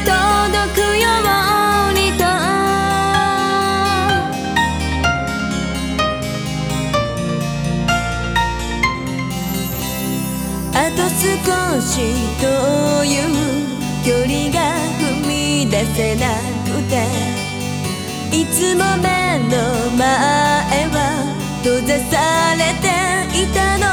届くようにと」「あと少しという距離が踏み出せなくて」「いつも目の前は閉ざされていたの」